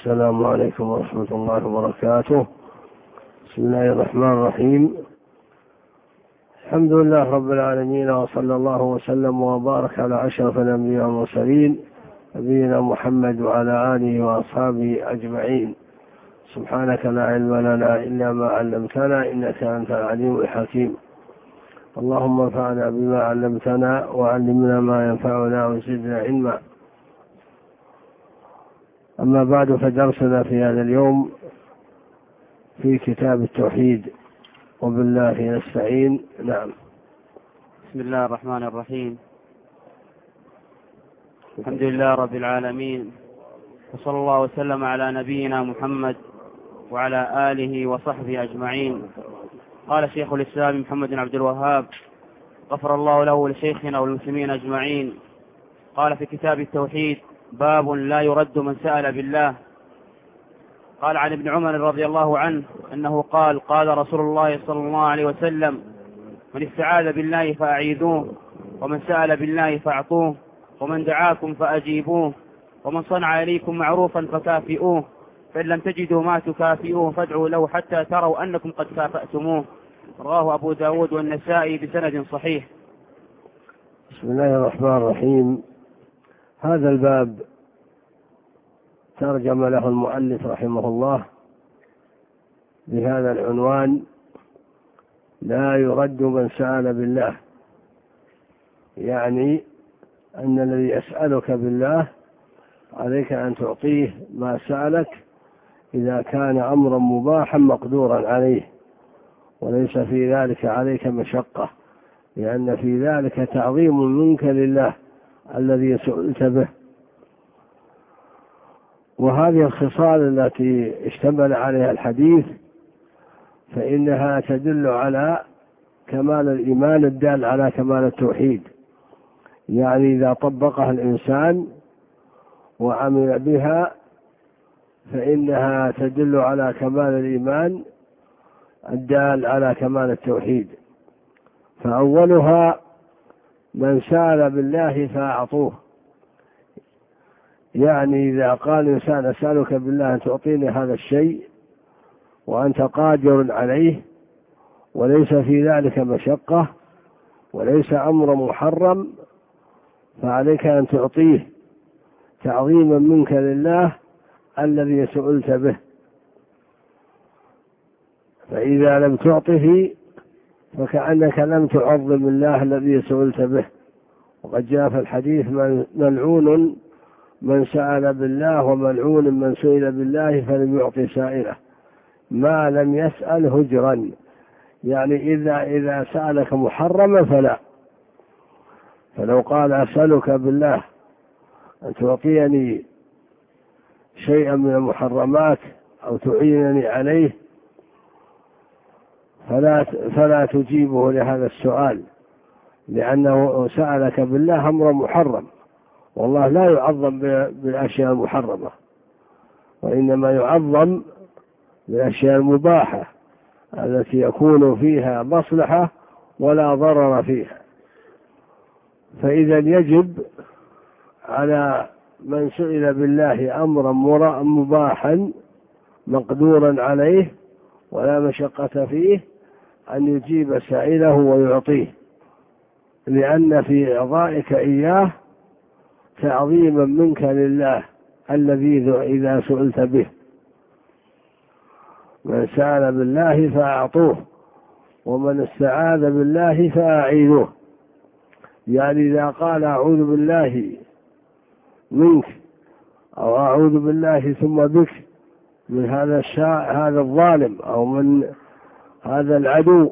السلام عليكم ورحمة الله وبركاته. بسم الله الرحمن الرحيم. الحمد لله رب العالمين وصلى الله وسلم وبارك على أشرف الأنبياء والمرسلين نبينا محمد وعلى آله وأصحابه أجمعين. سبحانك لا علم لنا إلا ما علمتنا إنك أنت العليم الحكيم. اللهم انفعنا بما علمتنا وعلمنا ما ينفعنا وزدنا علما. أما بعد فدرسنا في هذا اليوم في كتاب التوحيد وبالله نستعين. نعم. بسم الله الرحمن الرحيم. الحمد لله رب العالمين. وصلى الله وسلم على نبينا محمد وعلى آله وصحبه أجمعين. قال شيخ الإسلام محمد بن عبد الوهاب غفر الله له ولشيخنا والمسلمين أجمعين. قال في كتاب التوحيد باب لا يرد من سأل بالله. قال عن ابن عمر رضي الله عنه أنه قال قال رسول الله صلى الله عليه وسلم من استعاذ بالله فأعيذوه ومن سأل بالله فأعطوه ومن دعاكم فأجيبوه ومن صنع إليكم معروفا فكافئوه فإن لم تجدوا ما تكافئوه فادعوا له حتى تروا أنكم قد كافأتموه. رواه أبو داود والنسائي بسند صحيح. بسم الله الرحمن الرحيم. هذا الباب ترجم له المؤلف رحمه الله بهذا العنوان لا يرد من سأل بالله. يعني أن الذي يسألك بالله عليك أن تعطيه ما سألك إذا كان أمرا مباحا مقدورا عليه وليس في ذلك عليك مشقة لأن في ذلك تعظيم منك لله. الذي سئلت به. وهذه الخصال التي اشتمل عليها الحديث فإنها تدل على كمال الإيمان الدال على كمال التوحيد. يعني إذا طبقها الإنسان وعمل بها فإنها تدل على كمال الإيمان الدال على كمال التوحيد. فأولها من سأل بالله فأعطوه. يعني إذا قال إنسان أسألك بالله أن تعطيني هذا الشيء وأنت قادر عليه وليس في ذلك مشقة وليس أمر محرم فعليك أن تعطيه تعظيما منك لله الذي سئلت به. فإذا لم تعطه فكأنك لم تعظم الله الذي سئلت به. وقد جاء في الحديث ملعون من سأل بالله وملعون من سئل بالله فلم يعطي سائله. ما لم يسأل هجرا. يعني إذا إذا سألك محرما فلا. فلو قال أسألك بالله أن تعطيني شيئا من المحرمات أو تعينني عليه فلا فلا تجيبه لهذا السؤال لأنه سألك بالله أمر محرم والله لا يعظم بالأشياء المحرمة وإنما يعظم بالأشياء المباحة التي يكون فيها مصلحة ولا ضرر فيها. فإذا يجب على من سئل بالله أمرا مباحا مقدورا عليه ولا مشقة فيه أن يجيب سائله ويعطيه لأن في إعطائك إياه تعظيما منك لله الذي إذا سئلت به. من سأل بالله فأعطوه ومن استعاذ بالله فأعينوه. يعني إذا قال أعوذ بالله منك أو أعوذ بالله ثم بك من هذا الشاء هذا الظالم أو من هذا العدو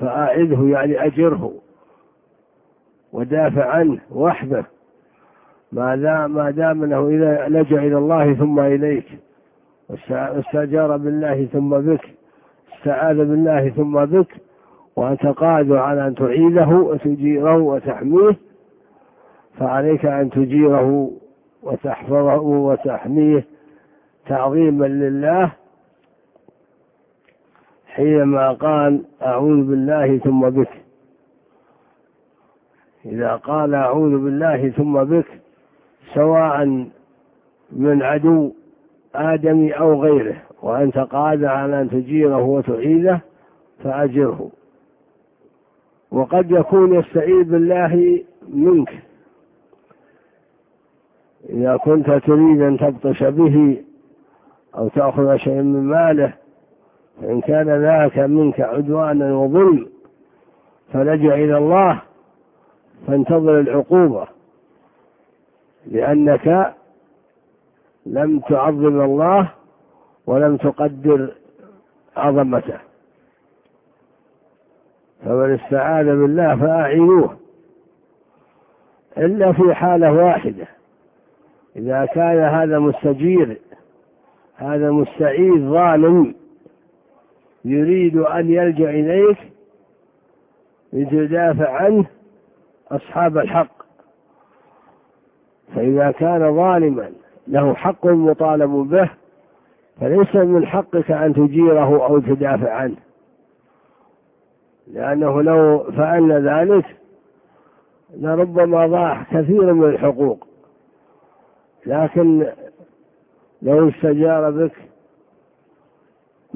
فأعذه يعني أجره ودافع عنه وحده ما دام ما دام أنه إذا لجأ إلى الله ثم إليك واستجار بالله ثم بك استعاذ بالله ثم بك وأنت قادر على أن تعيده وتجيره وتحميه فعليك أن تجيره وتحفظه وتحميه تعظيما لله حينما قال أعوذ بالله ثم بك. إذا قال أعوذ بالله ثم بك سواء من عدو آدمي أو غيره وأنت قادر على أن تجيره وتعيده فأجره. وقد يكون يستعيذ بالله منك. إذا كنت تريد أن تبطش به أو تأخذ شيئا من ماله فإن كان ذاك منك عدوانا وظلم فلجأ إلى الله فانتظر العقوبة لأنك لم تعظم الله ولم تقدر عظمته. فمن استعاذ بالله فأعينوه إلا في حالة واحدة إذا كان هذا مستجير هذا مستعيذ ظالم يريد أن يلجأ إليك لتدافع عنه أصحاب الحق. فإذا كان ظالما له حق مطالب به فليس من حقك أن تجيره أو تدافع عنه. لأنه لو فعل ذلك لربما ضاع كثير من الحقوق. لكن لو استجار بك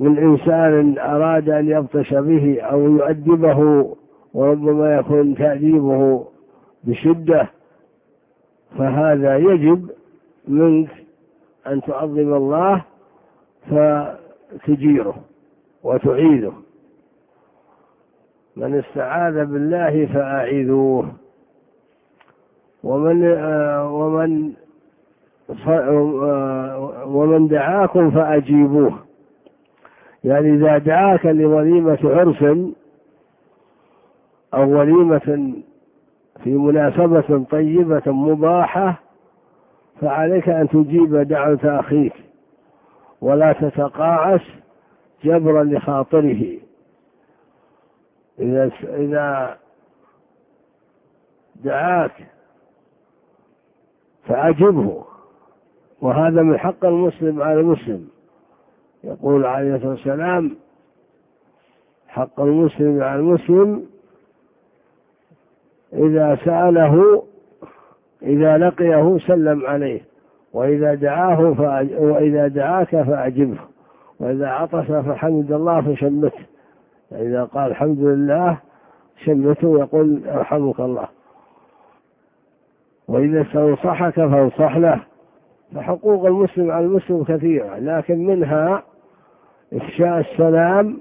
من إنسان أراد أن يبطش به أو يؤدبه وربما يكون تأديبه بشدة فهذا يجب منك أن تعظم الله فتجيره وتعيده. من استعاذ بالله فأعيذوه. ومن ومن ومن دعاكم فأجيبوه. يعني إذا دعاك لوليمة عرس أو وليمة في مناسبة طيبة مباحة فعليك أن تجيب دعوة أخيك ولا تتقاعس جبرا لخاطره. إذا إذا دعاك فأجبه. وهذا من حق المسلم على المسلم. يقول عليه الصلاة والسلام حق المسلم على المسلم إذا سأله إذا لقيه سلم عليه وإذا دعاه فأج... وإذا دعاك فأجبه وإذا عطس فحمد الله فشمته. إذا قال الحمد لله شمته يقول يرحمك الله. وإذا استنصحك فانصح له. فحقوق المسلم على المسلم كثيرة لكن منها إفشاء السلام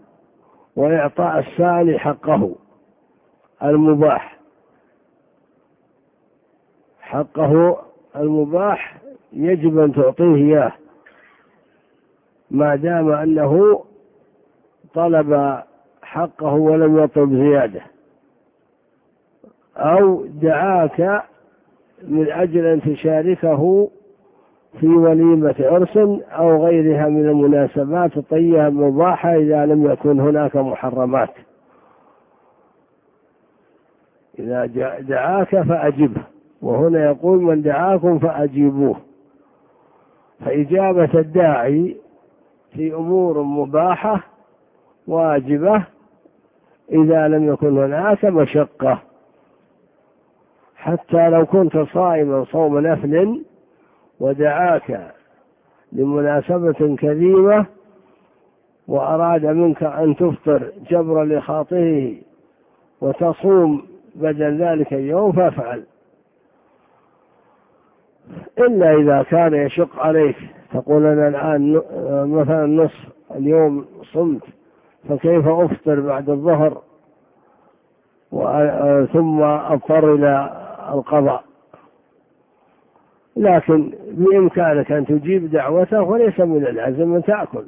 وإعطاء السائل حقه المباح. حقه المباح يجب أن تعطيه إياه. ما دام أنه طلب حقه ولم يطلب زيادة. أو دعاك من أجل أن تشاركه في وليمة عرس أو غيرها من المناسبات الطيبة المباحة إذا لم يكن هناك محرمات. إذا دعاك فأجبه وهنا يقول من دعاكم فأجيبوه. فإجابة الداعي في أمور مباحة واجبة إذا لم يكن هناك مشقة. حتى لو كنت صائما صوم نفل ودعاك لمناسبة كريمة وأراد منك أن تفطر جبرا لخاطره وتصوم بدل ذلك اليوم فافعل. إلا إذا كان يشق عليك تقول أنا الآن مثلا نصف اليوم صمت فكيف أفطر بعد الظهر؟ ثم أضطر إلى القضاء. لكن بإمكانك أن تجيب دعوته وليس من العزم أن تأكل.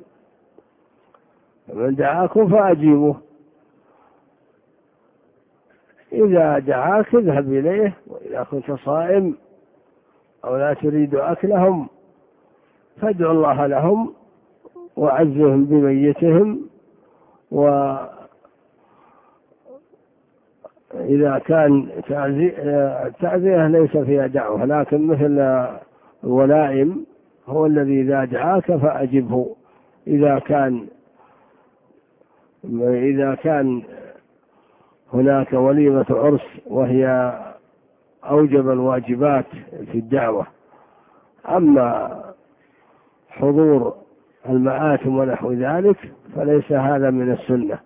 فمن دعاكم فأجيبوه إذا دعاك اذهب إليه وإذا كنت صائم أو لا تريد أكلهم فادعوا الله لهم وعزهم بميتهم إذا كان تعزية ليس فيها دعوة لكن مثل الولائم هو الذي إذا دعاك فأجبه. إذا كان إذا كان هناك وليمة عرس وهي أوجب الواجبات في الدعوة. أما حضور المآتم ونحو ذلك فليس هذا من السنة.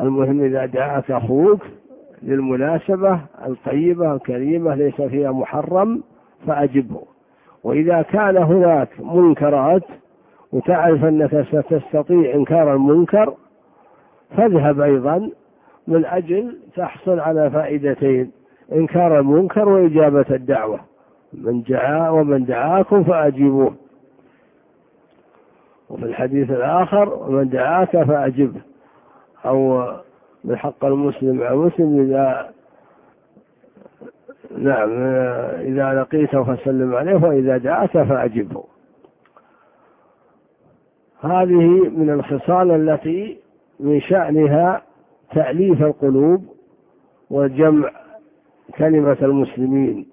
المهم إذا دعاك أخوك للمناسبة الطيبة الكريمة ليس فيها محرم فأجبه. وإذا كان هناك منكرات وتعرف أنك ستستطيع إنكار المنكر فاذهب أيضا من أجل تحصل على فائدتين إنكار المنكر وإجابة الدعوة من دعا ومن دعاكم فأجيبوه. وفي الحديث الآخر ومن دعاك فأجبه. أو من حق المسلم. على المسلم إذا نعم إذا لقيته فسلم عليه وإذا دعاك فأجبه. هذه من الخصال التي من شأنها تأليف القلوب وجمع كلمة المسلمين.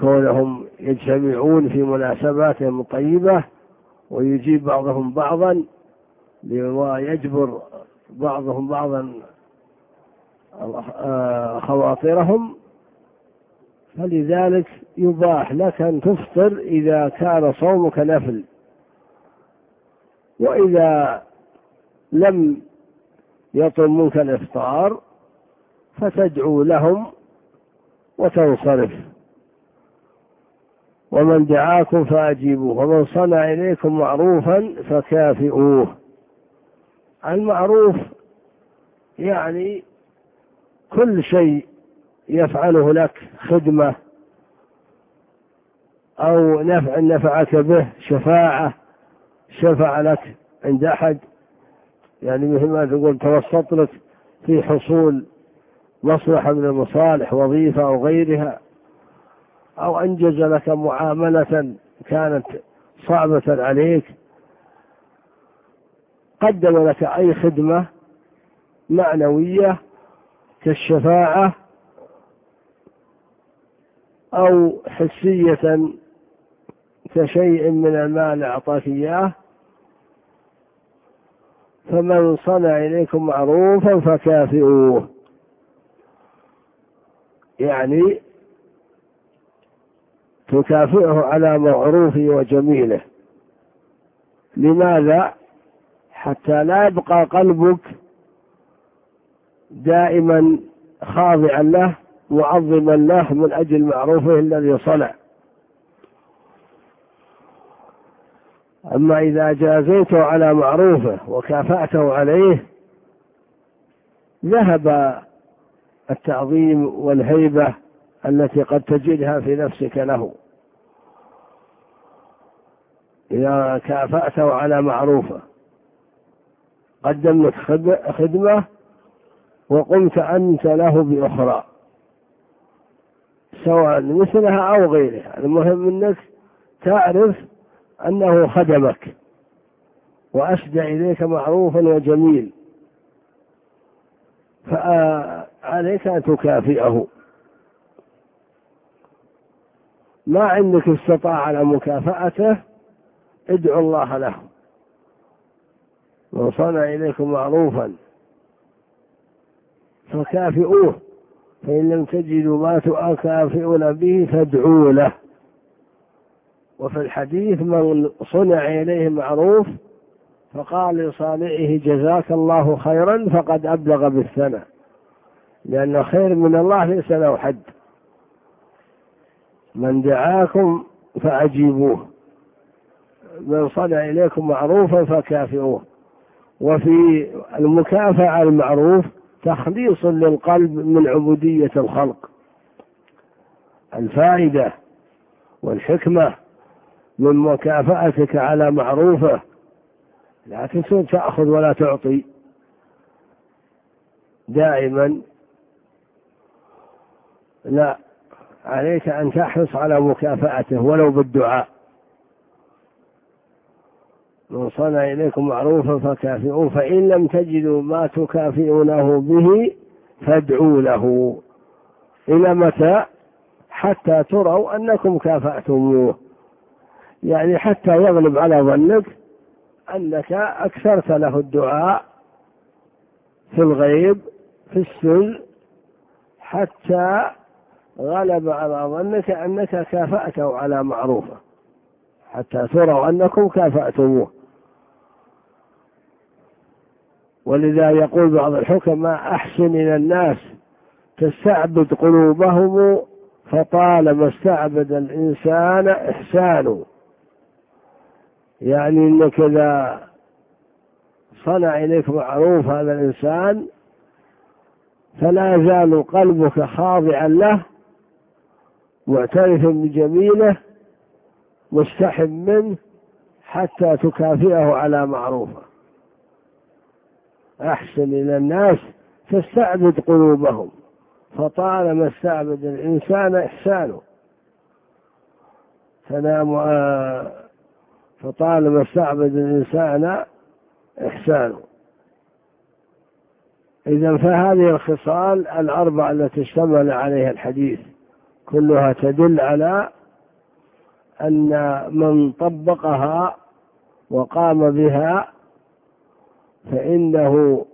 كونهم يجتمعون في مناسباتهم الطيبة ويجيب بعضهم بعضا ويجبر بعضهم بعضا خواطرهم فلذلك يباح لك أن تفطر إذا كان صومك نفل. وإذا لم يطلب منك الإفطار فتدعو لهم وتنصرف. ومن دعاكم فأجيبوه ومن صنع إليكم معروفا فكافئوه. المعروف يعني كل شيء يفعله لك خدمة أو نفع نفعك به شفاعة شفع لك عند أحد. يعني مثل ما تقول توسط لك في حصول مصلحة من المصالح وظيفة أو غيرها أو أنجز لك معاملة كانت صعبة عليك. قدم لك أي خدمة معنوية كالشفاعة أو حسية كشيء من المال أعطاك إياه فمن صنع إليكم معروفا فكافئوه. يعني تكافئه على معروفه وجميله. لماذا؟ حتى لا يبقى قلبك دائما خاضعا له معظما له من أجل معروفه الذي صنع. أما إذا جازيته على معروفه وكافأته عليه ذهب التعظيم والهيبة التي قد تجدها في نفسك له. إذا كافأته على معروفه قدم لك خدمة وقمت أنت له بأخرى. سواء مثلها أو غيرها. المهم أنك تعرف أنه خدمك. وأسدى إليك معروفا وجميل فعليك أن تكافئه. ما عندك استطاع على مكافأته ادعو الله له. من صنع إليكم معروفا. فكافئوه. فإن لم تجدوا ما تكافئون به فادعوا له. وفي الحديث من صنع إليه معروف فقال لصانعه جزاك الله خيرا فقد أبلغ بالثنى لأن خير من الله ليس له حد. من دعاكم فأجيبوه. من صنع إليكم معروفا فكافئوه. وفي المكافأة المعروف تخليص للقلب من عبودية الخلق. الفائدة والحكمة من مكافأتك على معروفه لا تصير تأخذ ولا تعطي. دائما لا عليك أن تحرص على مكافأته ولو بالدعاء. من صنع إليكم معروفا فكافئوه فإن لم تجدوا ما تكافئونه به فادعوا له. إلى متى؟ حتى تروا أنكم كافأتموه. يعني حتى يغلب على ظنك أنك أكثرت له الدعاء في الغيب في السر حتى غلب على ظنك أنك كافأته على معروفه. حتى تروا أنكم كافأتموه. ولذا يقول بعض الحكماء أحسن إلى الناس تستعبد قلوبهم فطالما استعبد الإنسان إحسانه. يعني إنك إذا صنع إليك معروف هذا الإنسان فلا يزال قلبك خاضعا له معترفا بجميله مستحب منه حتى تكافئه على معروفه. أحسن إلى الناس تستعبد قلوبهم. فطالما استعبد الإنسان إحسانه. فنام فطالما استعبد الإنسان إحسانه. إذا فهذه الخصال الأربع التي اشتمل عليها الحديث كلها تدل على أن من طبقها وقام بها فإنه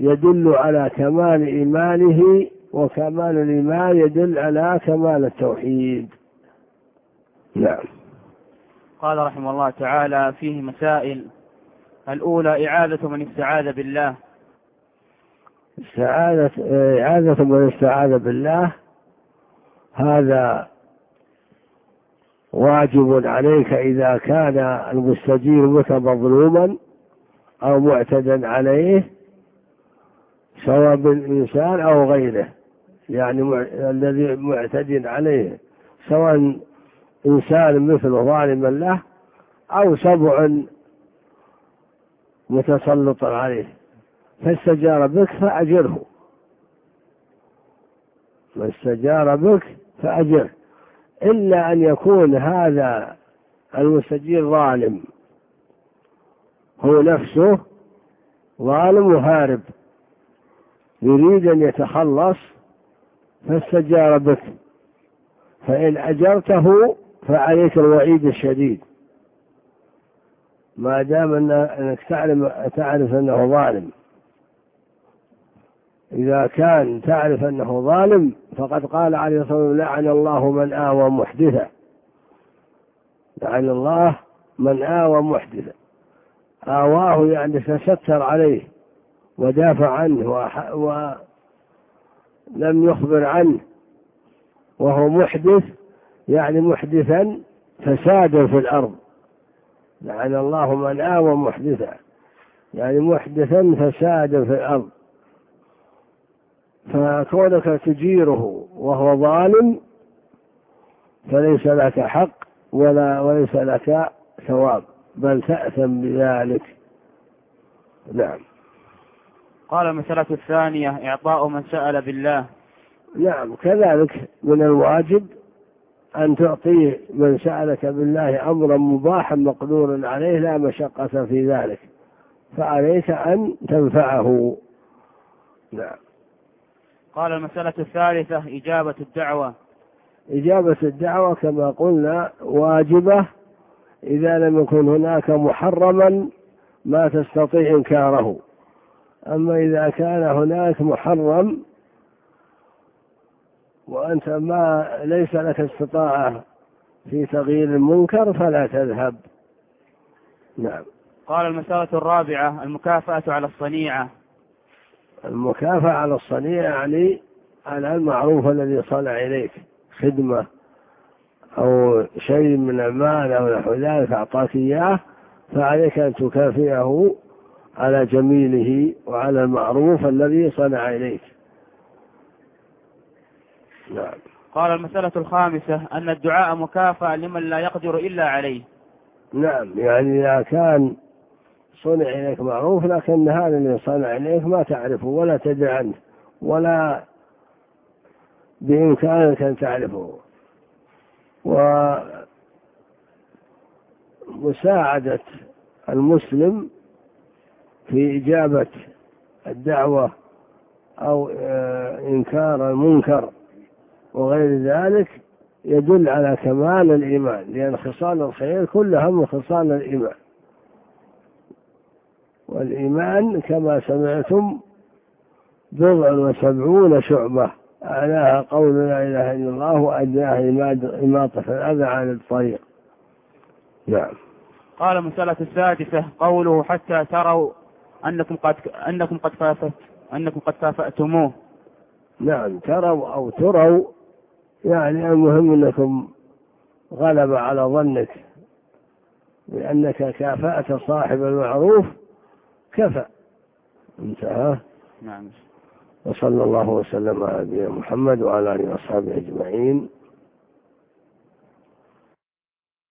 يدل على كمال إيمانه وكمال الإيمان يدل على كمال التوحيد. نعم. قال رحمه الله تعالى فيه مسائل. الأولى إعادة من استعاذ بالله. استعاذة إعادة من استعاذ بالله. هذا واجب عليك إذا كان المستجير بك مظلوما أو معتدا عليه سواء بالإنسان أو غيره. يعني الذي معتد عليه سواء إنسان مثله ظالما له أو سبع متسلط عليه. فاستجار بك فأجره. ما استجار بك فأجره. إلا أن يكون هذا المستجير ظالم. هو نفسه ظالم وهارب. يريد أن يتخلص فاستجار بك. فإن أجرته فعليك الوعيد الشديد. ما دام أنك تعلم تعرف أنه ظالم. إذا كان تعرف أنه ظالم فقد قال عليه الصلاة والسلام لعن الله من آوى محدثا لعن الله من آوى محدثا آواه يعني تستر عليه ودافع عنه ولم يخبر عنه وهو محدث يعني محدثا فسادا في الأرض. لعن الله من آوى محدثا يعني محدثا فسادا في الأرض. فكونك تجيره وهو ظالم فليس لك حق ولا وليس لك ثواب. بل تأثم بذلك. نعم. قال المسألة الثانية إعطاء من سأل بالله. نعم كذلك من الواجب أن تعطي من سألك بالله أمرا مباحا مقدورا عليه لا مشقة في ذلك فعليك أن تنفعه. نعم. قال المسألة الثالثة إجابة الدعوة. إجابة الدعوة كما قلنا واجبة إذا لم يكن هناك محرما ما تستطيع إنكاره. أما إذا كان هناك محرم وأنت ما ليس لك استطاعة في تغيير المنكر فلا تذهب. نعم. قال المسألة الرابعة المكافأة على الصنيعة. المكافأة على الصنيع يعني على المعروف الذي صنع إليك خدمة. أو شيء من المال أو نحو ذلك أعطاك إياه فعليك أن تكافئه على جميله وعلى المعروف الذي صنع إليك. نعم. قال المسألة الخامسة أن الدعاء مكافأة لمن لا يقدر إلا عليه. نعم يعني إذا كان صنع إليك معروف لكن هذا اللي صنع إليك ما تعرفه ولا تدري عنه ولا بإمكانك أن تعرفه. ومساعدة المسلم في إجابة الدعوة أو آه، إنكار المنكر وغير ذلك يدل على كمال الإيمان لأن خصال الخير كلها من خصال الإيمان. والإيمان كما سمعتم بضع وسبعون شعبة. أعلاها قول لا إله إلا الله وأدناها إماطة الأذى عن الطريق. نعم. قال مسألة السادسة قوله حتى تروا أنكم قد أنكم قد كافت أنكم قد كافأتموه نعم تروا أو تروا يعني المهم أنكم غلب على ظنك لأنك كافأت صاحب المعروف كفى. انتهى. نعم. وصلى الله وسلم على نبينا محمد وعلى آله وصحبه أجمعين.